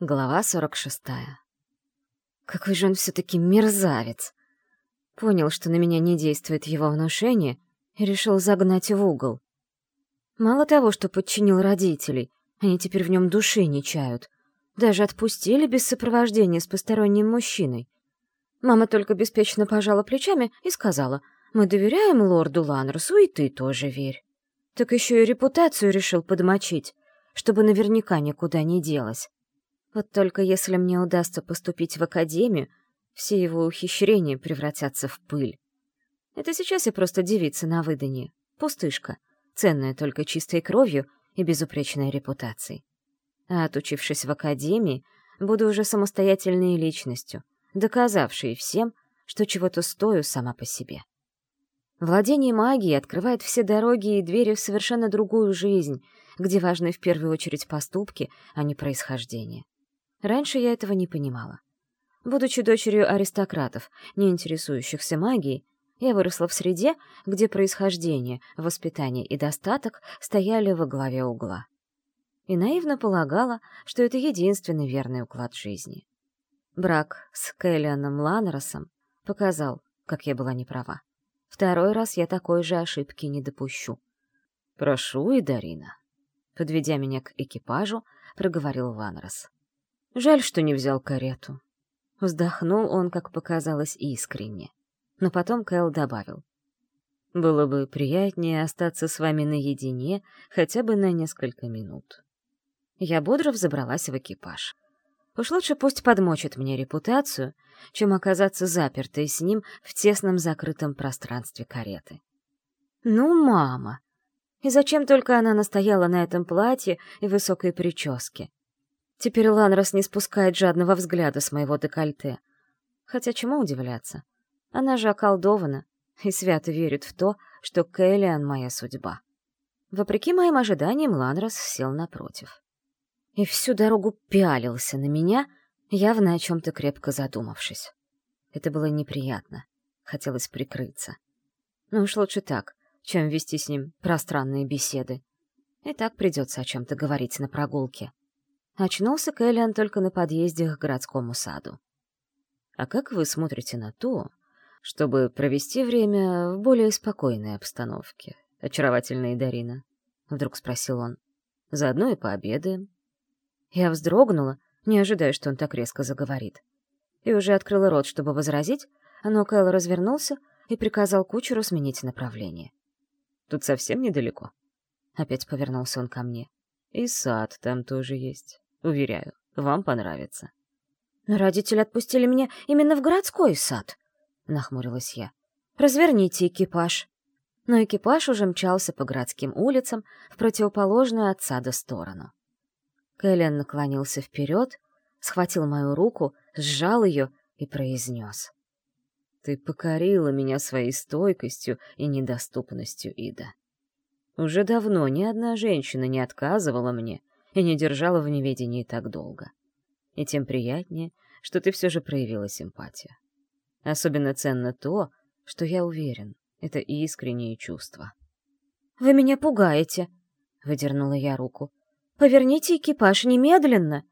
Глава 46. Какой же он все-таки мерзавец! Понял, что на меня не действует его внушение, и решил загнать в угол. Мало того, что подчинил родителей, они теперь в нем души не чают. Даже отпустили без сопровождения с посторонним мужчиной. Мама только беспечно пожала плечами и сказала, «Мы доверяем лорду Ланросу, и ты тоже верь». Так еще и репутацию решил подмочить, чтобы наверняка никуда не делась. Вот только если мне удастся поступить в академию, все его ухищрения превратятся в пыль. Это сейчас я просто девица на выданье, пустышка, ценная только чистой кровью и безупречной репутацией. А отучившись в академии, буду уже самостоятельной личностью, доказавшей всем, что чего-то стою сама по себе. Владение магией открывает все дороги и двери в совершенно другую жизнь, где важны в первую очередь поступки, а не происхождение. Раньше я этого не понимала. Будучи дочерью аристократов, не интересующихся магией, я выросла в среде, где происхождение, воспитание и достаток стояли во главе угла. И наивно полагала, что это единственный верный уклад жизни. Брак с Кэллианом Ланросом показал, как я была неправа. Второй раз я такой же ошибки не допущу. «Прошу, Идарина», — подведя меня к экипажу, проговорил Ланрос. Жаль, что не взял карету. Вздохнул он, как показалось, искренне. Но потом Кэл добавил. Было бы приятнее остаться с вами наедине хотя бы на несколько минут. Я бодро взобралась в экипаж. Уж лучше пусть подмочит мне репутацию, чем оказаться запертой с ним в тесном закрытом пространстве кареты. Ну, мама! И зачем только она настояла на этом платье и высокой прическе? Теперь Ланрос не спускает жадного взгляда с моего декольте. Хотя чему удивляться? Она же околдована и свято верит в то, что Кэллиан — моя судьба. Вопреки моим ожиданиям, Ланрос сел напротив. И всю дорогу пялился на меня, явно о чем-то крепко задумавшись. Это было неприятно. Хотелось прикрыться. Но уж лучше так, чем вести с ним пространные беседы. И так придется о чем-то говорить на прогулке. Очнулся Кэллиан только на подъезде к городскому саду. «А как вы смотрите на то, чтобы провести время в более спокойной обстановке, очаровательная Дарина?» — вдруг спросил он. «Заодно и пообедаем». Я вздрогнула, не ожидая, что он так резко заговорит. И уже открыла рот, чтобы возразить, но Кэл развернулся и приказал кучеру сменить направление. «Тут совсем недалеко». Опять повернулся он ко мне. «И сад там тоже есть. Уверяю, вам понравится. Но родители отпустили меня именно в городской сад, нахмурилась я. Разверните экипаж. Но экипаж уже мчался по городским улицам в противоположную от сада сторону. Кэлен наклонился вперед, схватил мою руку, сжал ее и произнес. «Ты покорила меня своей стойкостью и недоступностью, Ида. Уже давно ни одна женщина не отказывала мне, и не держала в неведении так долго. И тем приятнее, что ты все же проявила симпатию. Особенно ценно то, что я уверен, это искренние чувства. «Вы меня пугаете», — выдернула я руку. «Поверните экипаж немедленно».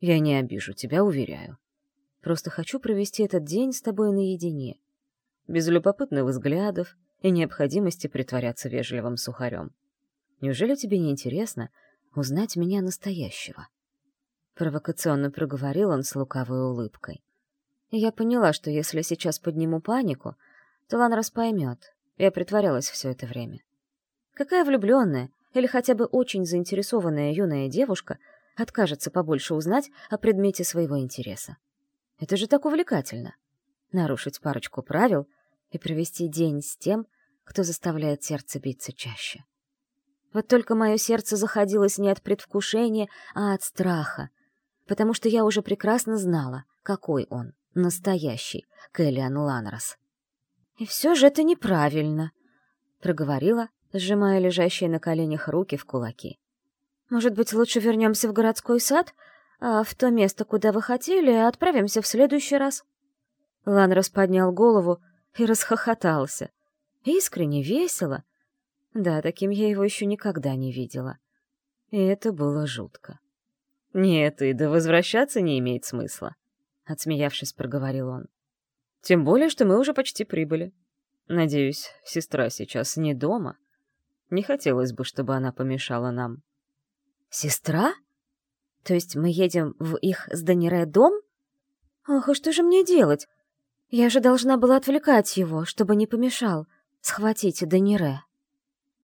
«Я не обижу тебя, уверяю. Просто хочу провести этот день с тобой наедине, без любопытных взглядов и необходимости притворяться вежливым сухарем. Неужели тебе не интересно, узнать меня настоящего. Провокационно проговорил он с лукавой улыбкой. я поняла, что если сейчас подниму панику, то Ланрос поймет. Я притворялась все это время. Какая влюбленная или хотя бы очень заинтересованная юная девушка откажется побольше узнать о предмете своего интереса? Это же так увлекательно. Нарушить парочку правил и провести день с тем, кто заставляет сердце биться чаще. Вот только мое сердце заходилось не от предвкушения, а от страха, потому что я уже прекрасно знала, какой он, настоящий Кэллиан Ланрос. «И все же это неправильно», — проговорила, сжимая лежащие на коленях руки в кулаки. «Может быть, лучше вернемся в городской сад, а в то место, куда вы хотели, отправимся в следующий раз?» Ланрос поднял голову и расхохотался. Искренне весело — да, таким я его еще никогда не видела. И это было жутко. «Нет, и да возвращаться не имеет смысла», — отсмеявшись, проговорил он. «Тем более, что мы уже почти прибыли. Надеюсь, сестра сейчас не дома. Не хотелось бы, чтобы она помешала нам». «Сестра? То есть мы едем в их с Данире дом? Ох, и что же мне делать? Я же должна была отвлекать его, чтобы не помешал, схватить Данире».